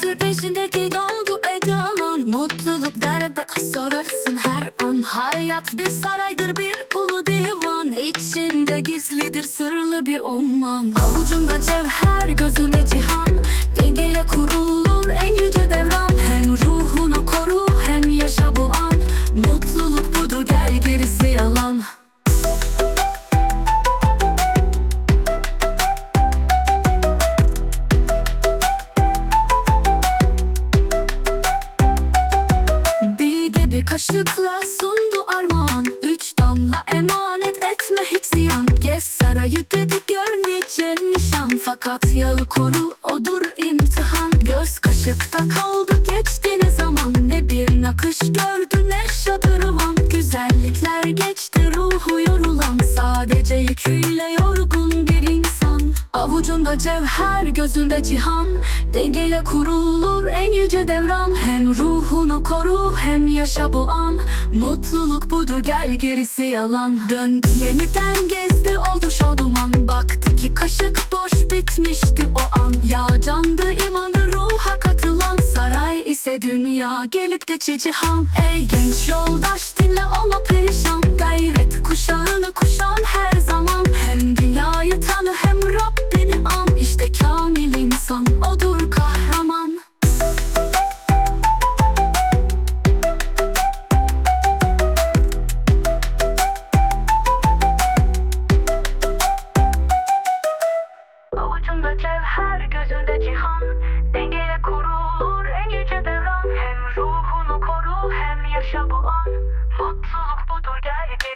Sır peşindeki dolgu edaman Mutluluk derde sorarsın her an. Hayat bir saraydır bir ulu divan. İçinde gizlidir sırlı bir umman. Avucumda cevher gözüne cihan. Dengeye kurulur kaşıkla sundu armağan. Üç damla emanet etme hiç ziyan. Gez sarayı dedi gör nice nişan. Fakat yağı koru odur imtihan. Göz kaşıkta kaldı geçti ne zaman? Ne bir nakış gördü ne şadırvan. Güzellikler geçti ruhu yorulan. Sadece yüküyle yorgun bir insan. Avucunda cevher gözünde cihan. Dengeyle kurulur en yüce devran ruhunu koru hem yaşa bu an. Mutluluk budur gel gerisi yalan. Döndü yeniden gezdi oldu şaduman Baktı ki kaşık boş bitmişti o an. Ya candı imanı ruha katılan. Saray ise dünya gelip geçici han. Ey genç yoldaş dinle olma perişan. Gayret mücevher gözünde cihan Dengeye kurulur en yüce devran Hem ruhunu koru hem yaşa bu an. Mutluluk budur gel bir